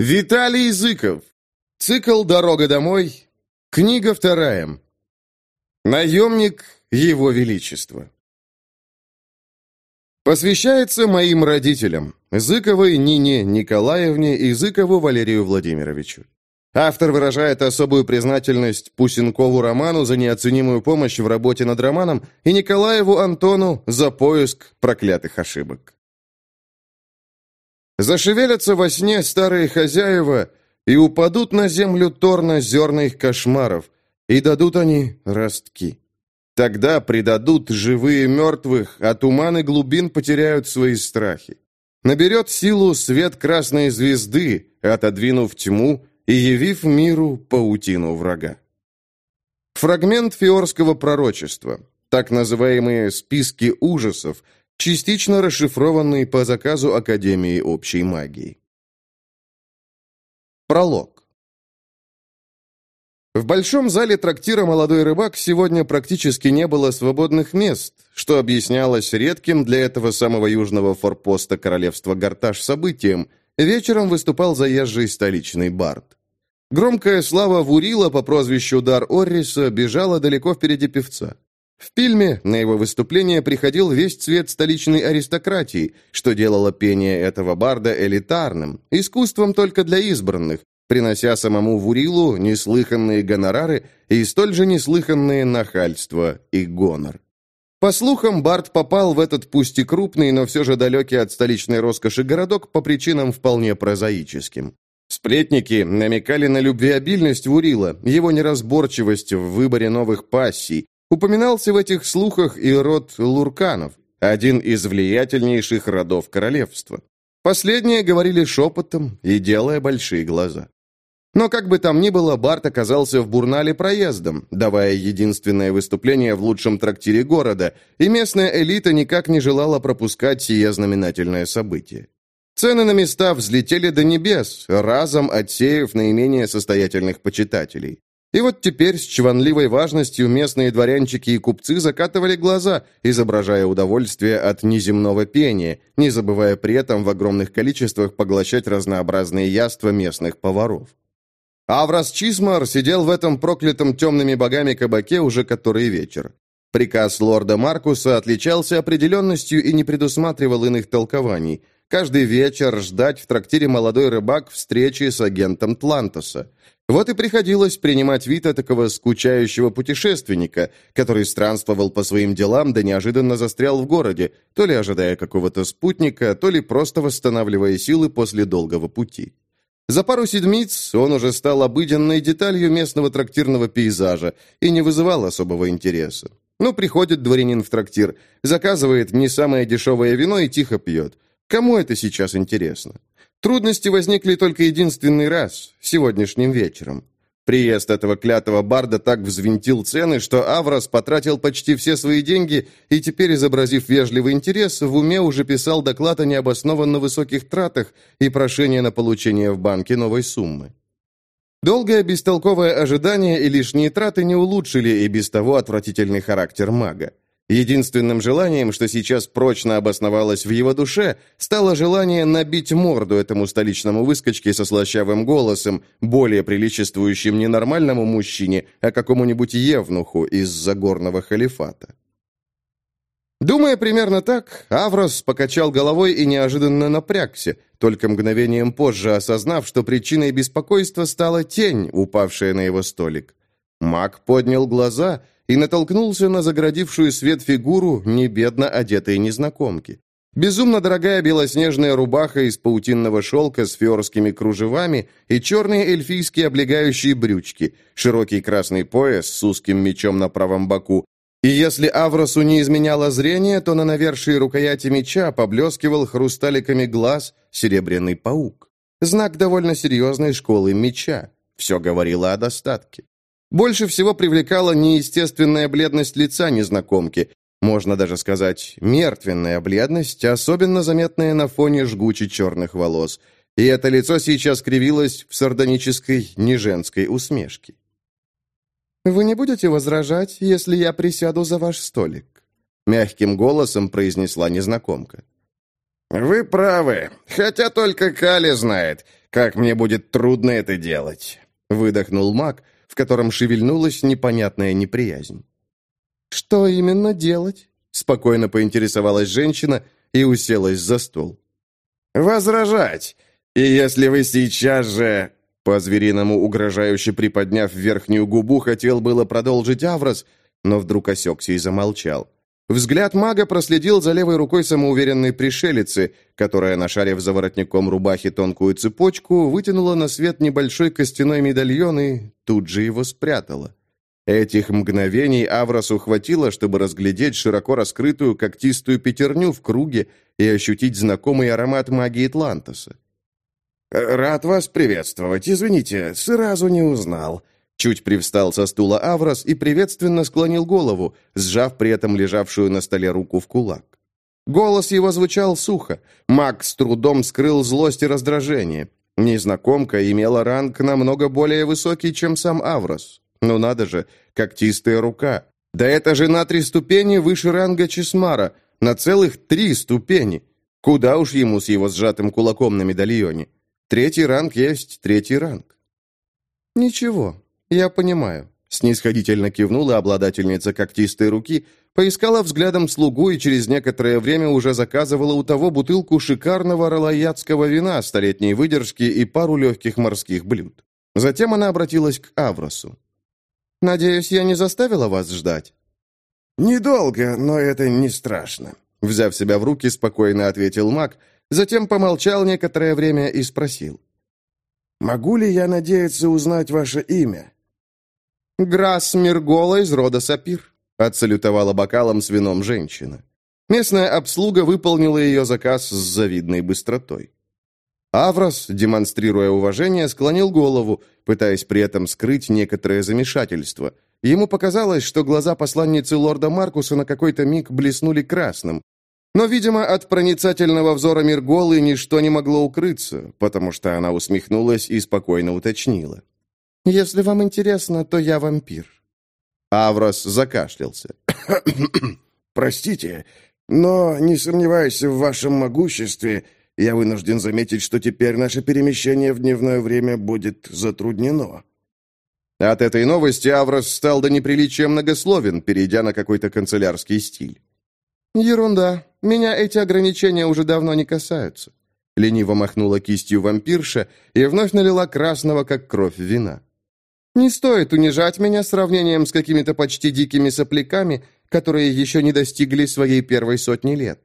Виталий Языков. Цикл «Дорога домой». Книга вторая. Наемник Его Величества. Посвящается моим родителям, Зыковой Нине Николаевне и Зыкову Валерию Владимировичу. Автор выражает особую признательность Пусенкову Роману за неоценимую помощь в работе над романом и Николаеву Антону за поиск проклятых ошибок. Зашевелятся во сне старые хозяева, и упадут на землю торна зерна их кошмаров, и дадут они ростки. Тогда предадут живые мертвых, а туманы глубин потеряют свои страхи. Наберет силу свет красной звезды, отодвинув тьму и явив миру паутину врага. Фрагмент фиорского пророчества, так называемые «списки ужасов», частично расшифрованный по заказу Академии общей магии. Пролог. В большом зале трактира «Молодой рыбак» сегодня практически не было свободных мест, что объяснялось редким для этого самого южного форпоста королевства Гарташ событием. Вечером выступал заезжий столичный бард. Громкая слава Вурила по прозвищу Дар Орриса бежала далеко впереди певца. В фильме на его выступление приходил весь цвет столичной аристократии, что делало пение этого барда элитарным, искусством только для избранных, принося самому Вурилу неслыханные гонорары и столь же неслыханные нахальство и гонор. По слухам, Барт попал в этот пусть и крупный, но все же далекий от столичной роскоши городок по причинам вполне прозаическим. Сплетники намекали на любвеобильность Вурила, его неразборчивость в выборе новых пассий, Упоминался в этих слухах и род Лурканов, один из влиятельнейших родов королевства. Последние говорили шепотом и делая большие глаза. Но как бы там ни было, Барт оказался в Бурнале проездом, давая единственное выступление в лучшем трактире города, и местная элита никак не желала пропускать сие знаменательное событие. Цены на места взлетели до небес, разом отсеяв наименее состоятельных почитателей. И вот теперь с чванливой важностью местные дворянчики и купцы закатывали глаза, изображая удовольствие от неземного пения, не забывая при этом в огромных количествах поглощать разнообразные яства местных поваров. Аврас Чисмар сидел в этом проклятом темными богами кабаке уже который вечер. Приказ лорда Маркуса отличался определенностью и не предусматривал иных толкований. Каждый вечер ждать в трактире молодой рыбак встречи с агентом Тлантоса. Вот и приходилось принимать вид такого скучающего путешественника, который странствовал по своим делам, да неожиданно застрял в городе, то ли ожидая какого-то спутника, то ли просто восстанавливая силы после долгого пути. За пару седмиц он уже стал обыденной деталью местного трактирного пейзажа и не вызывал особого интереса. Ну, приходит дворянин в трактир, заказывает не самое дешевое вино и тихо пьет. Кому это сейчас интересно? Трудности возникли только единственный раз, сегодняшним вечером. Приезд этого клятого барда так взвинтил цены, что Аврос потратил почти все свои деньги и теперь, изобразив вежливый интерес, в уме уже писал доклад о необоснованно высоких тратах и прошение на получение в банке новой суммы. Долгое бестолковое ожидание и лишние траты не улучшили и без того отвратительный характер мага. Единственным желанием, что сейчас прочно обосновалось в его душе, стало желание набить морду этому столичному выскочке со слащавым голосом, более приличествующим не нормальному мужчине, а какому-нибудь евнуху из загорного халифата. Думая примерно так, Аврос покачал головой и неожиданно напрягся, только мгновением позже осознав, что причиной беспокойства стала тень, упавшая на его столик. Маг поднял глаза — и натолкнулся на заградившую свет фигуру небедно одетой незнакомки. Безумно дорогая белоснежная рубаха из паутинного шелка с фиорскими кружевами и черные эльфийские облегающие брючки, широкий красный пояс с узким мечом на правом боку. И если Авросу не изменяло зрение, то на навершии рукояти меча поблескивал хрусталиками глаз серебряный паук. Знак довольно серьезной школы меча. Все говорило о достатке. Больше всего привлекала неестественная бледность лица незнакомки, можно даже сказать, мертвенная бледность, особенно заметная на фоне жгучей черных волос. И это лицо сейчас кривилось в сардонической, неженской усмешке. «Вы не будете возражать, если я присяду за ваш столик?» Мягким голосом произнесла незнакомка. «Вы правы, хотя только Кали знает, «Как мне будет трудно это делать!» — выдохнул маг, котором шевельнулась непонятная неприязнь. «Что именно делать?» — спокойно поинтересовалась женщина и уселась за стол. «Возражать! И если вы сейчас же...» По-звериному угрожающе приподняв верхнюю губу, хотел было продолжить Аврос, но вдруг осекся и замолчал. Взгляд мага проследил за левой рукой самоуверенной пришелицы, которая, нашарив за воротником рубахи тонкую цепочку, вытянула на свет небольшой костяной медальон и тут же его спрятала. Этих мгновений Авросу хватило, чтобы разглядеть широко раскрытую когтистую пятерню в круге и ощутить знакомый аромат магии Тлантоса. «Рад вас приветствовать. Извините, сразу не узнал». Чуть привстал со стула Аврос и приветственно склонил голову, сжав при этом лежавшую на столе руку в кулак. Голос его звучал сухо. Маг с трудом скрыл злость и раздражение. Незнакомка имела ранг намного более высокий, чем сам Аврос. Ну надо же, когтистая рука. Да это же на три ступени выше ранга Чесмара, на целых три ступени. Куда уж ему с его сжатым кулаком на медальоне. Третий ранг есть третий ранг. Ничего, я понимаю. Снисходительно кивнула обладательница когтистой руки, поискала взглядом слугу и через некоторое время уже заказывала у того бутылку шикарного ралаятского вина столетней выдержки и пару легких морских блюд. Затем она обратилась к Авросу. «Надеюсь, я не заставила вас ждать?» «Недолго, но это не страшно», — взяв себя в руки, спокойно ответил маг, Затем помолчал некоторое время и спросил. «Могу ли я надеяться узнать ваше имя?» «Грасс Миргола из рода Сапир», — отсалютовала бокалом с вином женщина. Местная обслуга выполнила ее заказ с завидной быстротой. Аврос, демонстрируя уважение, склонил голову, пытаясь при этом скрыть некоторое замешательство. Ему показалось, что глаза посланницы лорда Маркуса на какой-то миг блеснули красным, но, видимо, от проницательного взора Мирголы ничто не могло укрыться, потому что она усмехнулась и спокойно уточнила. «Если вам интересно, то я вампир». Аврос закашлялся. «Простите, но, не сомневаясь в вашем могуществе, я вынужден заметить, что теперь наше перемещение в дневное время будет затруднено». От этой новости Аврос стал до неприличия многословен, перейдя на какой-то канцелярский стиль. «Ерунда. Меня эти ограничения уже давно не касаются». Лениво махнула кистью вампирша и вновь налила красного, как кровь, вина. «Не стоит унижать меня сравнением с какими-то почти дикими сопляками, которые еще не достигли своей первой сотни лет».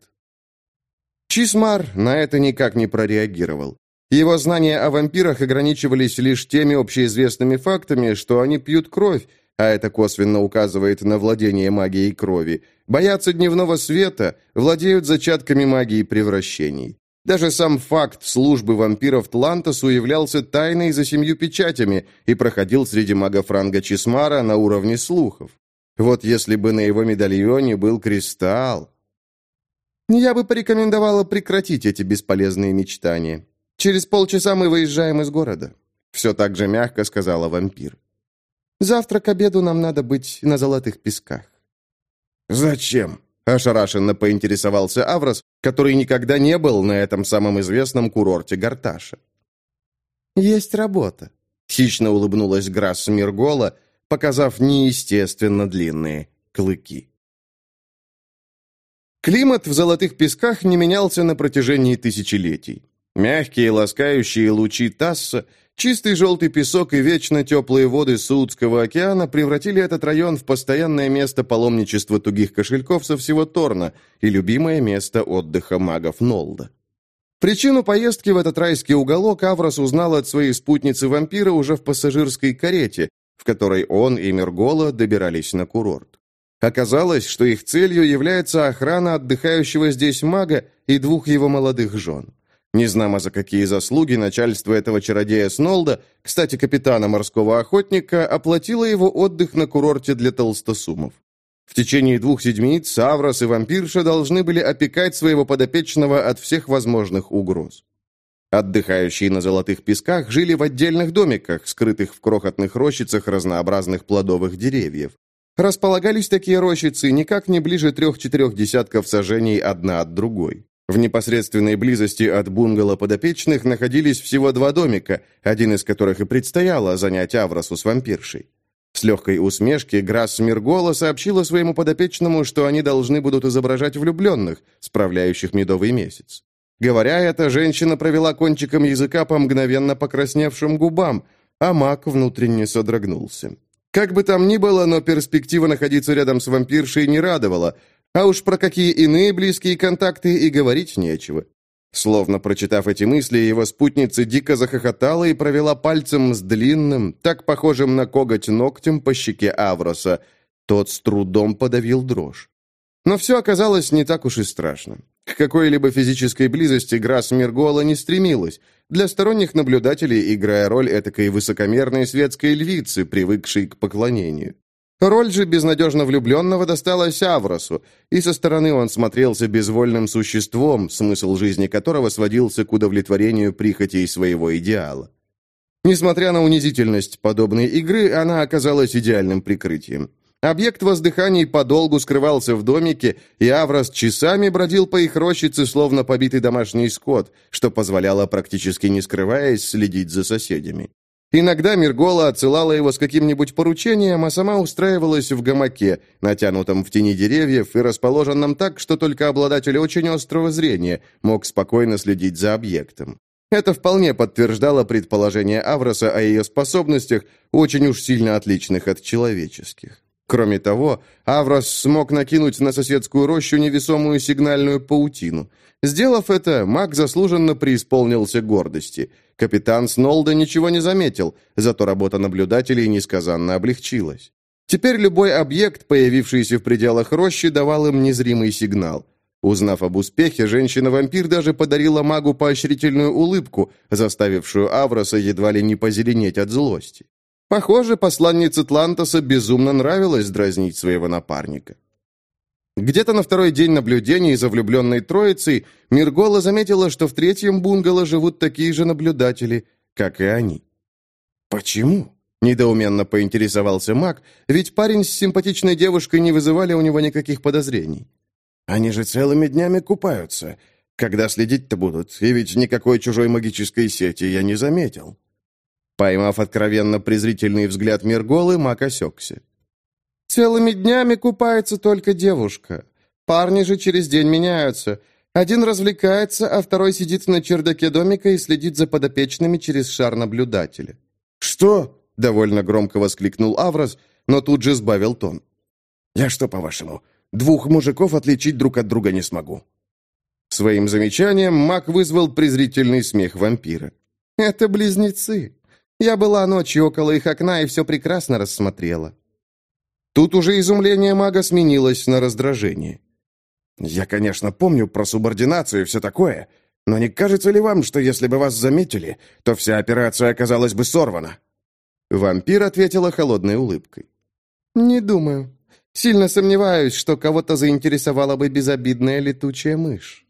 Чисмар на это никак не прореагировал. Его знания о вампирах ограничивались лишь теми общеизвестными фактами, что они пьют кровь, а это косвенно указывает на владение магией крови, боятся дневного света, владеют зачатками магии превращений. Даже сам факт службы вампиров Тлантосу являлся тайной за семью печатями и проходил среди магов ранга Чисмара на уровне слухов. Вот если бы на его медальоне был кристалл... Я бы порекомендовала прекратить эти бесполезные мечтания. Через полчаса мы выезжаем из города. Все так же мягко сказала вампир. Завтра к обеду нам надо быть на золотых песках». «Зачем?» – ошарашенно поинтересовался Аврос, который никогда не был на этом самом известном курорте Гарташа. «Есть работа», – хищно улыбнулась Грасс Миргола, показав неестественно длинные клыки. Климат в золотых песках не менялся на протяжении тысячелетий. Мягкие ласкающие лучи Тасса – Чистый желтый песок и вечно теплые воды Саудского океана превратили этот район в постоянное место паломничества тугих кошельков со всего Торна и любимое место отдыха магов Нолда. Причину поездки в этот райский уголок Аврос узнал от своей спутницы-вампира уже в пассажирской карете, в которой он и Мергола добирались на курорт. Оказалось, что их целью является охрана отдыхающего здесь мага и двух его молодых жен. Незнамо за какие заслуги начальство этого чародея Снолда, кстати, капитана морского охотника, оплатило его отдых на курорте для толстосумов. В течение двух седмиц Саврос и вампирша должны были опекать своего подопечного от всех возможных угроз. Отдыхающие на золотых песках жили в отдельных домиках, скрытых в крохотных рощицах разнообразных плодовых деревьев. Располагались такие рощицы никак не ближе трех-четырех десятков сажений одна от другой. В непосредственной близости от бунгало подопечных находились всего два домика, один из которых и предстояло занять Авросу с вампиршей. С легкой усмешки Грасс Миргола сообщила своему подопечному, что они должны будут изображать влюбленных, справляющих медовый месяц. Говоря это, женщина провела кончиком языка по мгновенно покрасневшим губам, а маг внутренне содрогнулся. Как бы там ни было, но перспектива находиться рядом с вампиршей не радовала, а уж про какие иные близкие контакты и говорить нечего. Словно прочитав эти мысли, его спутница дико захохотала и провела пальцем с длинным, так похожим на коготь ногтем по щеке Авроса. Тот с трудом подавил дрожь. Но все оказалось не так уж и страшно. К какой-либо физической близости Грасс Миргола не стремилась, для сторонних наблюдателей играя роль этакой высокомерной светской львицы, привыкшей к поклонению. Роль же безнадежно влюбленного досталась Авросу, и со стороны он смотрелся безвольным существом, смысл жизни которого сводился к удовлетворению прихотей своего идеала. Несмотря на унизительность подобной игры, она оказалась идеальным прикрытием. Объект воздыханий подолгу скрывался в домике, и Аврос часами бродил по их рощице, словно побитый домашний скот, что позволяло, практически не скрываясь, следить за соседями. Иногда Миргола отсылала его с каким-нибудь поручением, а сама устраивалась в гамаке, натянутом в тени деревьев и расположенном так, что только обладатель очень острого зрения мог спокойно следить за объектом. Это вполне подтверждало предположение Авроса о ее способностях, очень уж сильно отличных от человеческих. Кроме того, Аврос смог накинуть на соседскую рощу невесомую сигнальную паутину. Сделав это, маг заслуженно преисполнился гордости. Капитан Снолда ничего не заметил, зато работа наблюдателей несказанно облегчилась. Теперь любой объект, появившийся в пределах рощи, давал им незримый сигнал. Узнав об успехе, женщина-вампир даже подарила магу поощрительную улыбку, заставившую Авроса едва ли не позеленеть от злости. Похоже, посланнице Тлантоса безумно нравилось дразнить своего напарника. Где-то на второй день наблюдений за влюбленной троицей Миргола заметила, что в третьем бунгало живут такие же наблюдатели, как и они. «Почему?» – недоуменно поинтересовался маг, ведь парень с симпатичной девушкой не вызывали у него никаких подозрений. «Они же целыми днями купаются. Когда следить-то будут? И ведь никакой чужой магической сети я не заметил». Поймав откровенно презрительный взгляд Мирголы, Мак осекся. «Целыми днями купается только девушка. Парни же через день меняются. Один развлекается, а второй сидит на чердаке домика и следит за подопечными через шар наблюдателя». «Что?» — довольно громко воскликнул Аврос, но тут же сбавил тон. «Я что, по-вашему, двух мужиков отличить друг от друга не смогу?» Своим замечанием Мак вызвал презрительный смех вампира. «Это близнецы. Я была ночью около их окна и все прекрасно рассмотрела». Тут уже изумление мага сменилось на раздражение. «Я, конечно, помню про субординацию и все такое, но не кажется ли вам, что если бы вас заметили, то вся операция оказалась бы сорвана?» Вампир ответила холодной улыбкой. «Не думаю. Сильно сомневаюсь, что кого-то заинтересовала бы безобидная летучая мышь».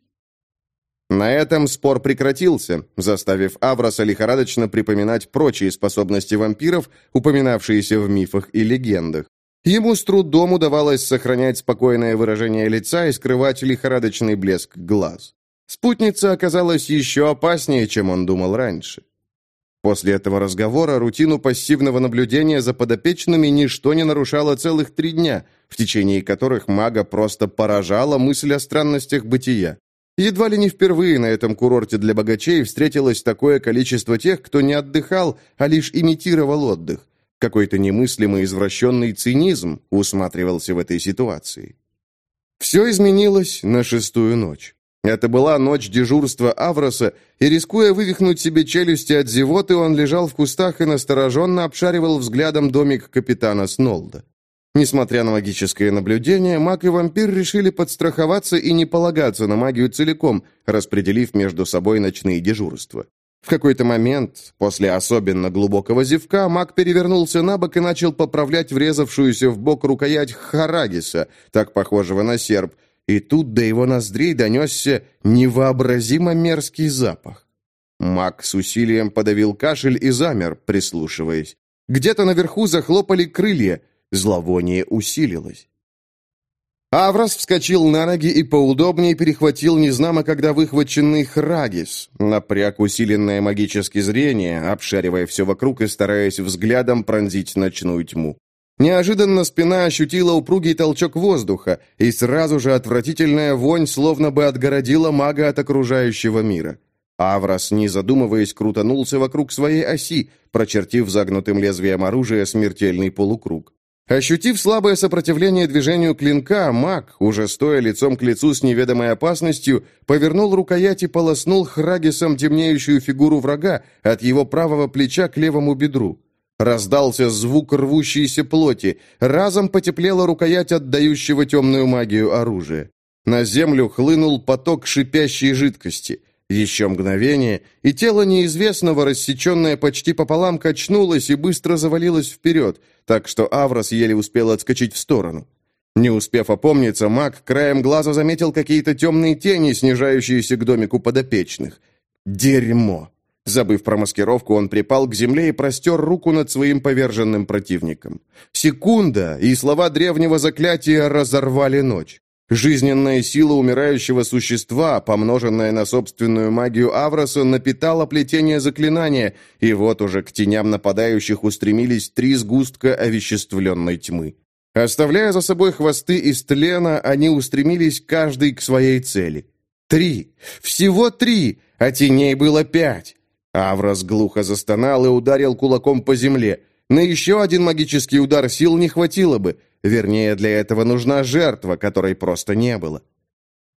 На этом спор прекратился, заставив Авроса лихорадочно припоминать прочие способности вампиров, упоминавшиеся в мифах и легендах. Ему с трудом удавалось сохранять спокойное выражение лица и скрывать лихорадочный блеск глаз. Спутница оказалась еще опаснее, чем он думал раньше. После этого разговора рутину пассивного наблюдения за подопечными ничто не нарушало целых три дня, в течение которых мага просто поражала мысль о странностях бытия. Едва ли не впервые на этом курорте для богачей встретилось такое количество тех, кто не отдыхал, а лишь имитировал отдых. Какой-то немыслимый извращенный цинизм усматривался в этой ситуации. Все изменилось на шестую ночь. Это была ночь дежурства Авроса, и, рискуя вывихнуть себе челюсти от зевоты, он лежал в кустах и настороженно обшаривал взглядом домик капитана Снолда. Несмотря на магическое наблюдение, маг и вампир решили подстраховаться и не полагаться на магию целиком, распределив между собой ночные дежурства. В какой-то момент, после особенно глубокого зевка, маг перевернулся на бок и начал поправлять врезавшуюся в бок рукоять Харагиса, так похожего на серп, и тут до его ноздрей донесся невообразимо мерзкий запах. Маг с усилием подавил кашель и замер, прислушиваясь. Где-то наверху захлопали крылья — Зловоние усилилось. Аврос вскочил на ноги и поудобнее перехватил незнамо когда выхваченный Храгис, напряг усиленное магическое зрение, обшаривая все вокруг и стараясь взглядом пронзить ночную тьму. Неожиданно спина ощутила упругий толчок воздуха, и сразу же отвратительная вонь словно бы отгородила мага от окружающего мира. Аврос, не задумываясь, крутанулся вокруг своей оси, прочертив загнутым лезвием оружия смертельный полукруг. Ощутив слабое сопротивление движению клинка, маг, уже стоя лицом к лицу с неведомой опасностью, повернул рукоять и полоснул храгисом темнеющую фигуру врага от его правого плеча к левому бедру. Раздался звук рвущейся плоти, разом потеплела рукоять отдающего темную магию оружия. На землю хлынул поток шипящей жидкости – еще мгновение, и тело неизвестного, рассеченное почти пополам, качнулось и быстро завалилось вперед, так что Аврос еле успел отскочить в сторону. Не успев опомниться, маг краем глаза заметил какие-то темные тени, снижающиеся к домику подопечных. «Дерьмо!» Забыв про маскировку, он припал к земле и простер руку над своим поверженным противником. Секунда, и слова древнего заклятия разорвали ночь. Жизненная сила умирающего существа, помноженная на собственную магию Авроса, напитала плетение заклинания, и вот уже к теням нападающих устремились три сгустка овеществленной тьмы. Оставляя за собой хвосты из тлена, они устремились каждый к своей цели. Три! Всего три! А теней было пять! Аврос глухо застонал и ударил кулаком по земле. На еще один магический удар сил не хватило бы — Вернее, для этого нужна жертва, которой просто не было.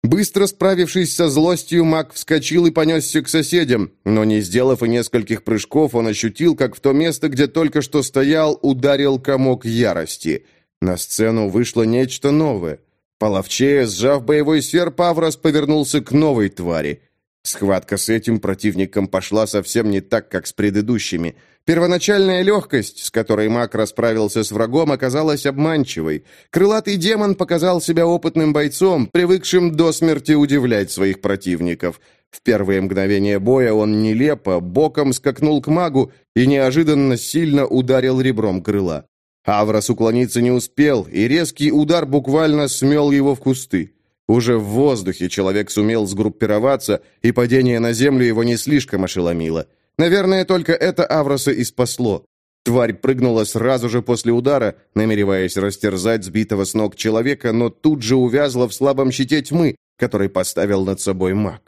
Быстро справившись со злостью, маг вскочил и понесся к соседям, но не сделав и нескольких прыжков, он ощутил, как в то место, где только что стоял, ударил комок ярости. На сцену вышло нечто новое. Половчее, сжав боевой серп, Аврос повернулся к новой твари. Схватка с этим противником пошла совсем не так, как с предыдущими – Первоначальная легкость, с которой маг расправился с врагом, оказалась обманчивой. Крылатый демон показал себя опытным бойцом, привыкшим до смерти удивлять своих противников. В первые мгновения боя он нелепо, боком скакнул к магу и неожиданно сильно ударил ребром крыла. Аврос уклониться не успел, и резкий удар буквально смел его в кусты. Уже в воздухе человек сумел сгруппироваться, и падение на землю его не слишком ошеломило. Наверное, только это Авроса и спасло. Тварь прыгнула сразу же после удара, намереваясь растерзать сбитого с ног человека, но тут же увязла в слабом щите тьмы, который поставил над собой маг.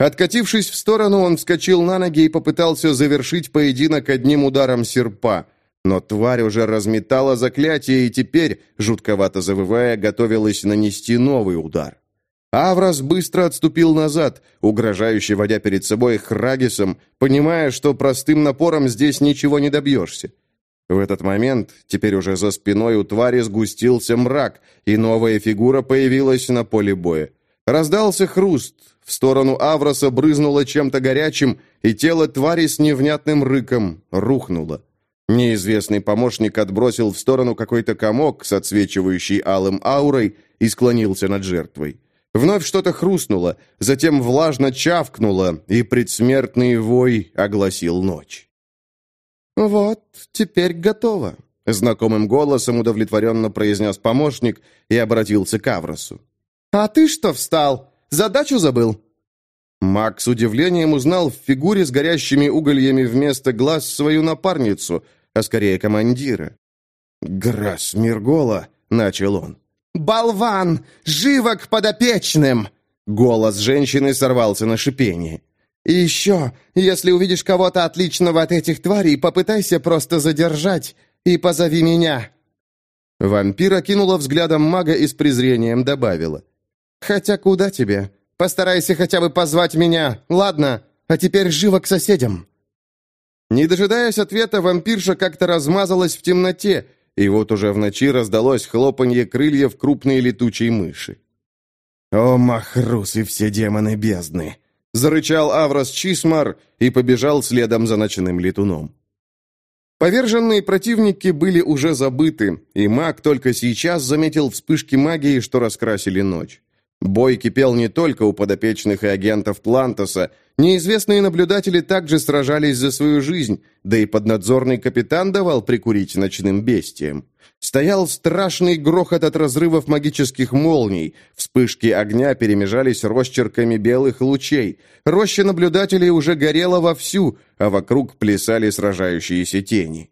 Откатившись в сторону, он вскочил на ноги и попытался завершить поединок одним ударом серпа. Но тварь уже разметала заклятие и теперь, жутковато завывая, готовилась нанести новый удар. Аврос быстро отступил назад, угрожающе водя перед собой Храгисом, понимая, что простым напором здесь ничего не добьешься. В этот момент, теперь уже за спиной у твари сгустился мрак, и новая фигура появилась на поле боя. Раздался хруст, в сторону Авроса брызнуло чем-то горячим, и тело твари с невнятным рыком рухнуло. Неизвестный помощник отбросил в сторону какой-то комок с отсвечивающей алым аурой и склонился над жертвой. Вновь что-то хрустнуло, затем влажно чавкнуло, и предсмертный вой огласил ночь. «Вот, теперь готово», — знакомым голосом удовлетворенно произнес помощник и обратился к Авросу. «А ты что встал? Задачу забыл?» Макс с удивлением узнал в фигуре с горящими угольями вместо глаз свою напарницу, а скорее командира. «Грас Миргола», — начал он. «Болван! Живо к подопечным!» Голос женщины сорвался на шипение. «И еще, если увидишь кого-то отличного от этих тварей, попытайся просто задержать и позови меня». Вампир окинула взглядом мага и с презрением добавила. «Хотя куда тебе? Постарайся хотя бы позвать меня, ладно? А теперь живо к соседям». Не дожидаясь ответа, вампирша как-то размазалась в темноте, и вот уже в ночи раздалось хлопанье крыльев крупной летучей мыши. «О, Махрус и все демоны бездны!» — зарычал Аврос Чисмар и побежал следом за ночным летуном. Поверженные противники были уже забыты, и маг только сейчас заметил вспышки магии, что раскрасили ночь. Бой кипел не только у подопечных и агентов Плантоса. Неизвестные наблюдатели также сражались за свою жизнь, да и поднадзорный капитан давал прикурить ночным бестиям. Стоял страшный грохот от разрывов магических молний. Вспышки огня перемежались росчерками белых лучей. Роща наблюдателей уже горела вовсю, а вокруг плясали сражающиеся тени.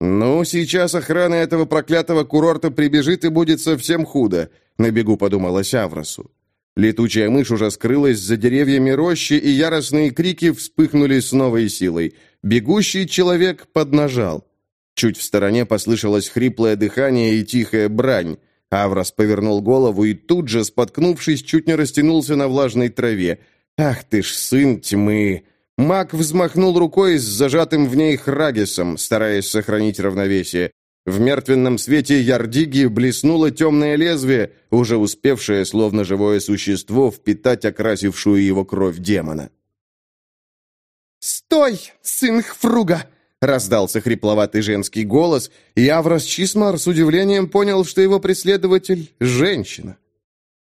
«Ну, сейчас охрана этого проклятого курорта прибежит и будет совсем худо», — на бегу подумалось Авросу. Летучая мышь уже скрылась за деревьями рощи, и яростные крики вспыхнули с новой силой. Бегущий человек поднажал. Чуть в стороне послышалось хриплое дыхание и тихая брань. Аврос повернул голову и тут же, споткнувшись, чуть не растянулся на влажной траве. «Ах ты ж, сын тьмы!» Маг взмахнул рукой с зажатым в ней храгисом, стараясь сохранить равновесие. В мертвенном свете ярдиги блеснуло темное лезвие, уже успевшее, словно живое существо, впитать окрасившую его кровь демона. «Стой, сын Хфруга!» — раздался хрипловатый женский голос, и Аврос Чисмар с удивлением понял, что его преследователь — женщина.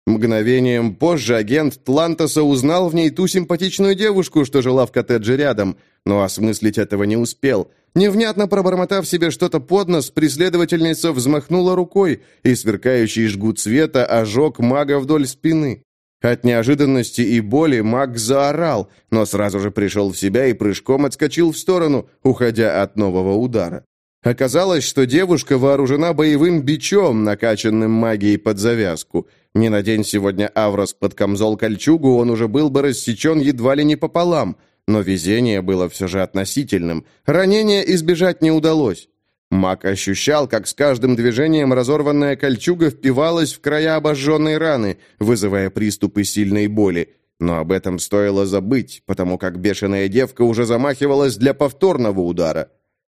Мгновением позже агент Тлантоса узнал в ней ту симпатичную девушку, что жила в коттедже рядом, но осмыслить этого не успел. Невнятно пробормотав себе что-то под нос, преследовательница взмахнула рукой, и сверкающий жгут света ожег мага вдоль спины. От неожиданности и боли маг заорал, но сразу же пришел в себя и прыжком отскочил в сторону, уходя от нового удара. Оказалось, что девушка вооружена боевым бичом, накачанным магией под завязку. Не надень сегодня Аврос под камзол-кольчугу, он уже был бы рассечен едва ли не пополам. Но везение было все же относительным. Ранения избежать не удалось. Маг ощущал, как с каждым движением разорванная кольчуга впивалась в края обожженной раны, вызывая приступы сильной боли. Но об этом стоило забыть, потому как бешеная девка уже замахивалась для повторного удара.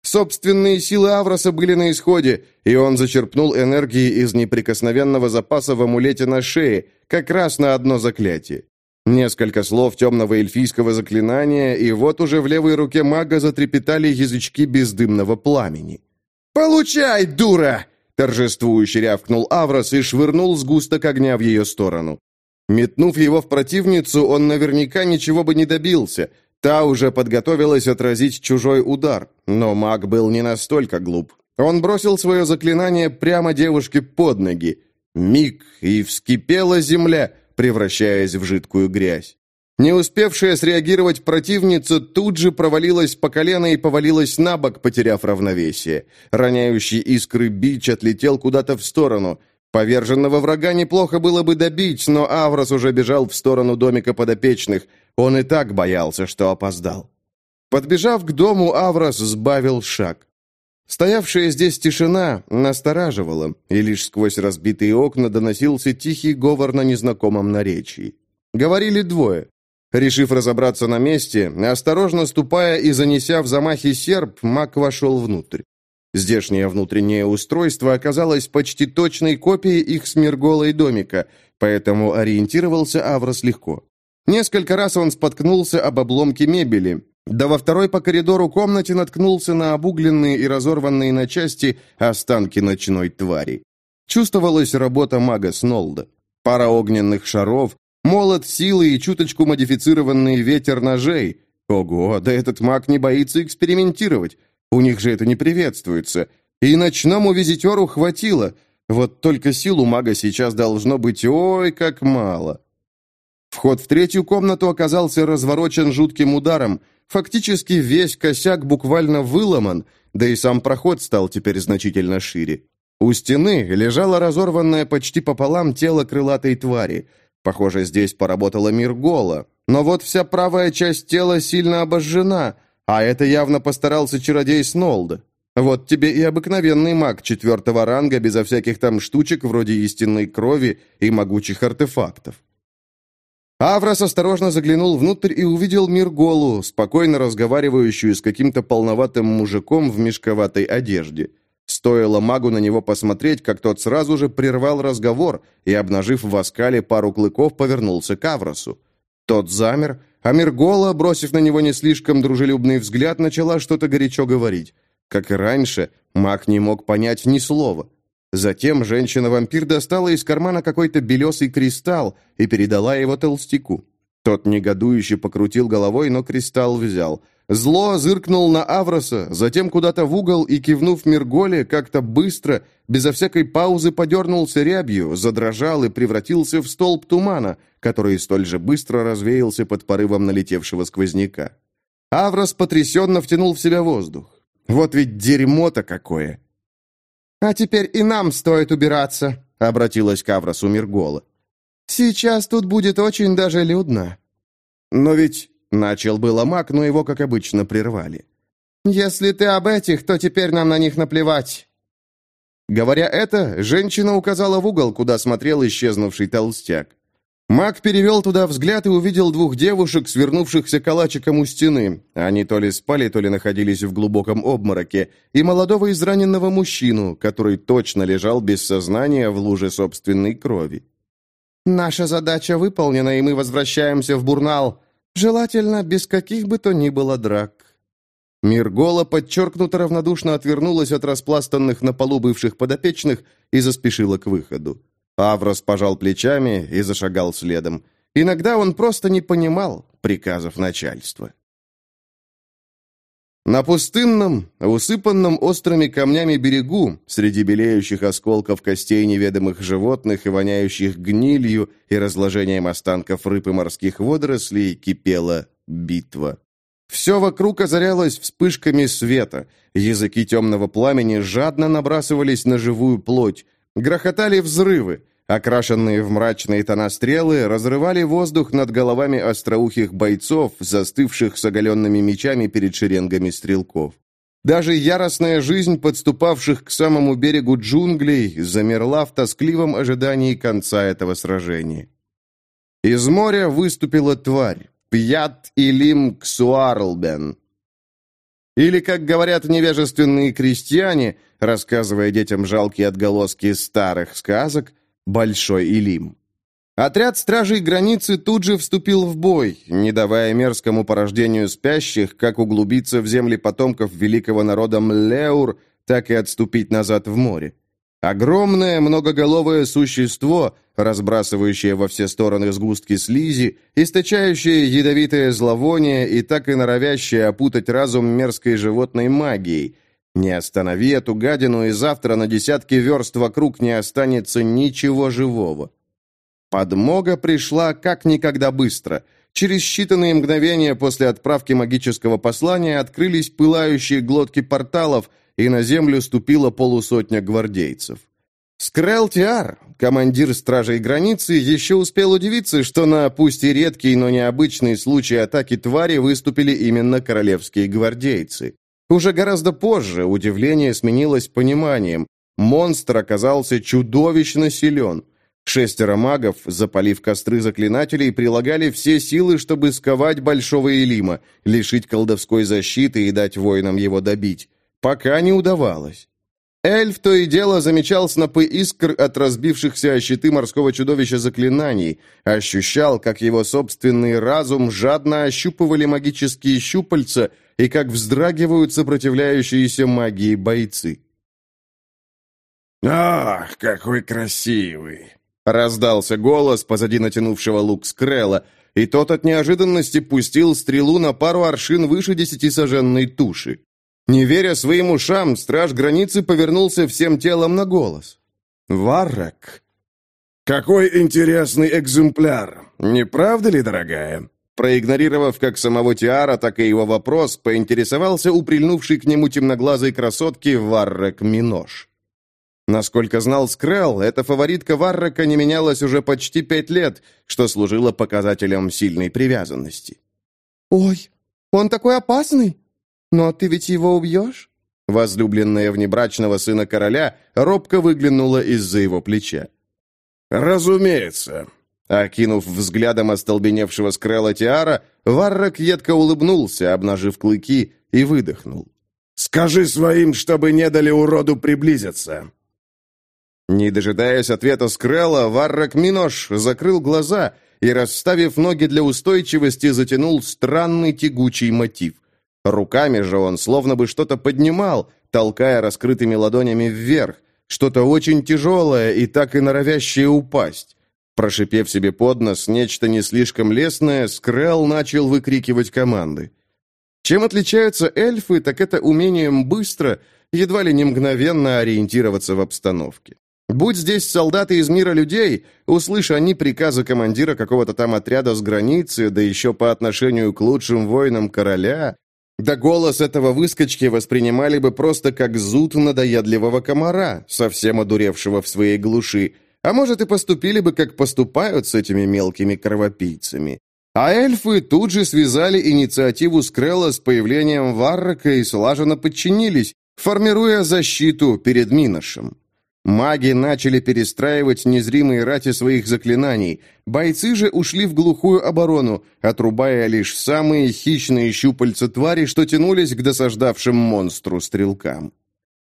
Собственные силы Авроса были на исходе, и он зачерпнул энергии из неприкосновенного запаса в амулете на шее, как раз на одно заклятие. Несколько слов темного эльфийского заклинания, и вот уже в левой руке мага затрепетали язычки бездымного пламени. «Получай, дура!» — торжествующе рявкнул Аврос и швырнул сгусток огня в ее сторону. Метнув его в противницу, он наверняка ничего бы не добился — Та уже подготовилась отразить чужой удар, но маг был не настолько глуп. Он бросил свое заклинание прямо девушке под ноги. Миг, и вскипела земля, превращаясь в жидкую грязь. Не успевшая среагировать противница тут же провалилась по колено и повалилась на бок, потеряв равновесие. Роняющий искры бич отлетел куда-то в сторону. Поверженного врага неплохо было бы добить, но Аврос уже бежал в сторону домика подопечных – он и так боялся, что опоздал. Подбежав к дому, Аврос сбавил шаг. Стоявшая здесь тишина настораживала, и лишь сквозь разбитые окна доносился тихий говор на незнакомом наречии. Говорили двое. Решив разобраться на месте, осторожно ступая и занеся в замахе серп, маг вошел внутрь. Здешнее внутреннее устройство оказалось почти точной копией их смерголой домика, поэтому ориентировался Аврос легко. Несколько раз он споткнулся об обломке мебели, да во второй по коридору комнате наткнулся на обугленные и разорванные на части останки ночной твари. Чувствовалась работа мага Снолда. Пара огненных шаров, молот силы и чуточку модифицированный ветер ножей. Ого, да этот маг не боится экспериментировать. У них же это не приветствуется. И ночному визитеру хватило. Вот только сил у мага сейчас должно быть ой как мало. Вход в третью комнату оказался разворочен жутким ударом. Фактически весь косяк буквально выломан, да и сам проход стал теперь значительно шире. У стены лежало разорванное почти пополам тело крылатой твари. Похоже, здесь поработала Миргола. Но вот вся правая часть тела сильно обожжена, а это явно постарался чародей Снолда. Вот тебе и обыкновенный маг четвертого ранга безо всяких там штучек вроде истинной крови и могучих артефактов. Аврос осторожно заглянул внутрь и увидел Мирголу, спокойно разговаривающую с каким-то полноватым мужиком в мешковатой одежде. Стоило магу на него посмотреть, как тот сразу же прервал разговор и, обнажив в оскале пару клыков, повернулся к Авросу. Тот замер, а Миргола, бросив на него не слишком дружелюбный взгляд, начала что-то горячо говорить. Как и раньше, маг не мог понять ни слова. Затем женщина-вампир достала из кармана какой-то белесый кристалл и передала его толстяку. Тот негодующе покрутил головой, но кристалл взял. Зло зыркнул на Авроса, затем куда-то в угол и, кивнув Мирголе, как-то быстро, безо всякой паузы подернулся рябью, задрожал и превратился в столб тумана, который столь же быстро развеялся под порывом налетевшего сквозняка. Аврос потрясенно втянул в себя воздух. «Вот ведь дерьмо-то какое!» «А теперь и нам стоит убираться», — обратилась к Авросу Миргола. «Сейчас тут будет очень даже людно». «Но ведь...» — начал было маг, но его, как обычно, прервали. «Если ты об этих, то теперь нам на них наплевать». Говоря это, женщина указала в угол, куда смотрел исчезнувший толстяк. Маг перевел туда взгляд и увидел двух девушек, свернувшихся калачиком у стены. Они то ли спали, то ли находились в глубоком обмороке, и молодого израненного мужчину, который точно лежал без сознания в луже собственной крови. «Наша задача выполнена, и мы возвращаемся в Бурнал. Желательно, без каких бы то ни было драк». Миргола подчеркнуто равнодушно отвернулась от распластанных на полу бывших подопечных и заспешила к выходу. Аврос пожал плечами и зашагал следом. Иногда он просто не понимал приказов начальства. На пустынном, усыпанном острыми камнями берегу, среди белеющих осколков костей неведомых животных и воняющих гнилью и разложением останков рыб и морских водорослей, кипела битва. Все вокруг озарялось вспышками света, языки темного пламени жадно набрасывались на живую плоть, Грохотали взрывы. Окрашенные в мрачные тона стрелы разрывали воздух над головами остроухих бойцов, застывших с оголенными мечами перед шеренгами стрелков. Даже яростная жизнь подступавших к самому берегу джунглей замерла в тоскливом ожидании конца этого сражения. Из моря выступила тварь, Пьят Илим Ксуарлбен, или, как говорят невежественные крестьяне, рассказывая детям жалкие отголоски старых сказок, «Большой Илим». Отряд стражей границы тут же вступил в бой, не давая мерзкому порождению спящих как углубиться в земли потомков великого народа Млеур, так и отступить назад в море. Огромное многоголовое существо, разбрасывающее во все стороны сгустки слизи, источающее ядовитое зловоние и так и норовящее опутать разум мерзкой животной магией. Не останови эту гадину, и завтра на десятки верст вокруг не останется ничего живого. Подмога пришла как никогда быстро. Через считанные мгновения после отправки магического послания открылись пылающие глотки порталов – и на землю ступила полусотня гвардейцев. Скрел Тиар, командир стражей границы, еще успел удивиться, что на пусть и редкий, но необычный случай атаки твари выступили именно королевские гвардейцы. Уже гораздо позже удивление сменилось пониманием. Монстр оказался чудовищно силен. Шестеро магов, запалив костры заклинателей, прилагали все силы, чтобы сковать Большого Элима, лишить колдовской защиты и дать воинам его добить. Пока не удавалось. Эльф то и дело замечал снопы искр от разбившихся о щиты морского чудовища заклинаний, ощущал, как его собственный разум жадно ощупывали магические щупальца и как вздрагивают сопротивляющиеся магии бойцы. «Ах, какой красивый!» — раздался голос позади натянувшего лук скрела, и тот от неожиданности пустил стрелу на пару аршин выше десятисоженной туши. Не веря своим ушам, страж границы повернулся всем телом на голос. «Варрак!» «Какой интересный экземпляр! Не правда ли, дорогая?» Проигнорировав как самого Тиара, так и его вопрос, поинтересовался у прильнувшей к нему темноглазой красотки Варрек Минош. Насколько знал Скрелл, эта фаворитка Варрека не менялась уже почти пять лет, что служило показателем сильной привязанности. «Ой, он такой опасный!» «Но ты ведь его убьешь?» Возлюбленная внебрачного сына короля робко выглянула из-за его плеча. «Разумеется». Окинув взглядом остолбеневшего скрела Тиара, Варрак едко улыбнулся, обнажив клыки, и выдохнул. «Скажи своим, чтобы не дали уроду приблизиться!» Не дожидаясь ответа Скрелла, Варрак Минош закрыл глаза и, расставив ноги для устойчивости, затянул странный тягучий мотив. Руками же он словно бы что-то поднимал, толкая раскрытыми ладонями вверх. Что-то очень тяжелое и так и норовящее упасть. Прошипев себе под нос нечто не слишком лесное, Скрелл начал выкрикивать команды. Чем отличаются эльфы, так это умением быстро, едва ли не мгновенно ориентироваться в обстановке. Будь здесь солдаты из мира людей, услышь они приказы командира какого-то там отряда с границы, да еще по отношению к лучшим воинам короля, да голос этого выскочки воспринимали бы просто как зуд надоедливого комара, совсем одуревшего в своей глуши, а может и поступили бы, как поступают с этими мелкими кровопийцами. А эльфы тут же связали инициативу Скрелла с появлением Варрака и слаженно подчинились, формируя защиту перед Миношем. Маги начали перестраивать незримые рати своих заклинаний. Бойцы же ушли в глухую оборону, отрубая лишь самые хищные щупальца твари, что тянулись к досаждавшим монстру стрелкам.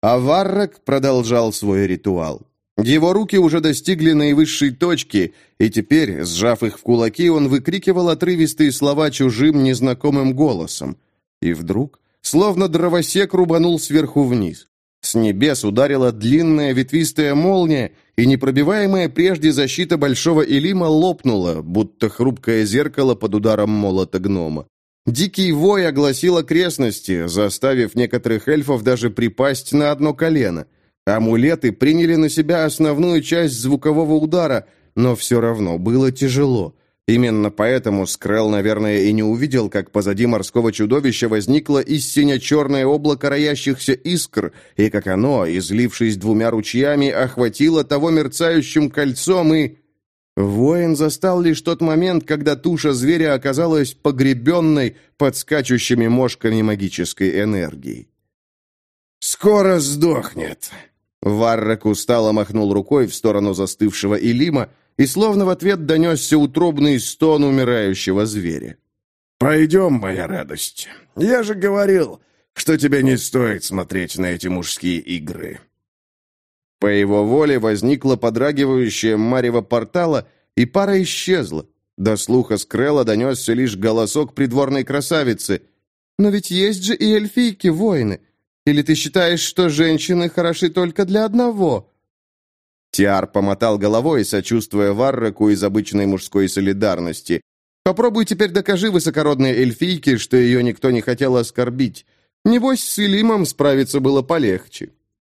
А Варрак продолжал свой ритуал. Его руки уже достигли наивысшей точки, и теперь, сжав их в кулаки, он выкрикивал отрывистые слова чужим незнакомым голосом. И вдруг, словно дровосек, рубанул сверху вниз. С небес ударила длинная ветвистая молния, и непробиваемая прежде защита Большого Элима лопнула, будто хрупкое зеркало под ударом молота гнома. Дикий вой огласил окрестности, заставив некоторых эльфов даже припасть на одно колено. Амулеты приняли на себя основную часть звукового удара, но все равно было тяжело. Именно поэтому Скрелл, наверное, и не увидел, как позади морского чудовища возникло из сине-черное облако роящихся искр, и как оно, излившись двумя ручьями, охватило того мерцающим кольцом и... Воин застал лишь тот момент, когда туша зверя оказалась погребенной под скачущими мошками магической энергии. «Скоро сдохнет!» Варрак устало махнул рукой в сторону застывшего Илима, и словно в ответ донесся утробный стон умирающего зверя. «Пойдем, моя радость. Я же говорил, что тебе не стоит смотреть на эти мужские игры». По его воле возникла подрагивающая марево портала, и пара исчезла. До слуха Скрелла донесся лишь голосок придворной красавицы. «Но ведь есть же и эльфийки, воины. Или ты считаешь, что женщины хороши только для одного?» Тиар помотал головой, сочувствуя Варраку из обычной мужской солидарности. «Попробуй теперь докажи высокородной эльфийке, что ее никто не хотел оскорбить. Небось, с Илимом справиться было полегче».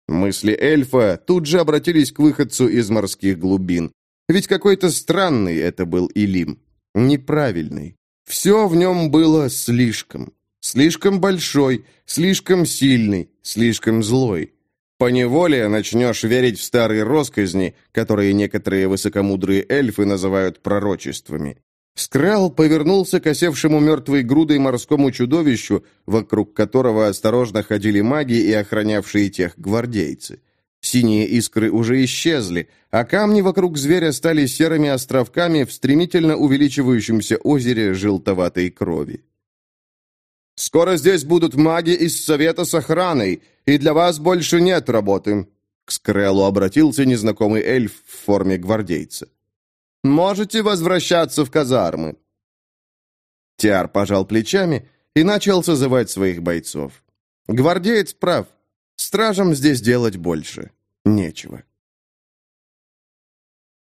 Мысли эльфа тут же обратились к выходцу из морских глубин. Ведь какой-то странный это был Илим. Неправильный. Все в нем было слишком. Слишком большой, слишком сильный, слишком злой. Поневоле начнешь верить в старые росказни, которые некоторые высокомудрые эльфы называют пророчествами. Скрал повернулся к осевшему мертвой грудой морскому чудовищу, вокруг которого осторожно ходили маги и охранявшие тех гвардейцы. Синие искры уже исчезли, а камни вокруг зверя стали серыми островками в стремительно увеличивающемся озере желтоватой крови. Скоро здесь будут маги из Совета с охраной, и для вас больше нет работы». К Скреллу обратился незнакомый эльф в форме гвардейца. «Можете возвращаться в казармы». Тиар пожал плечами и начал созывать своих бойцов. Гвардеец прав. Стражам здесь делать больше нечего.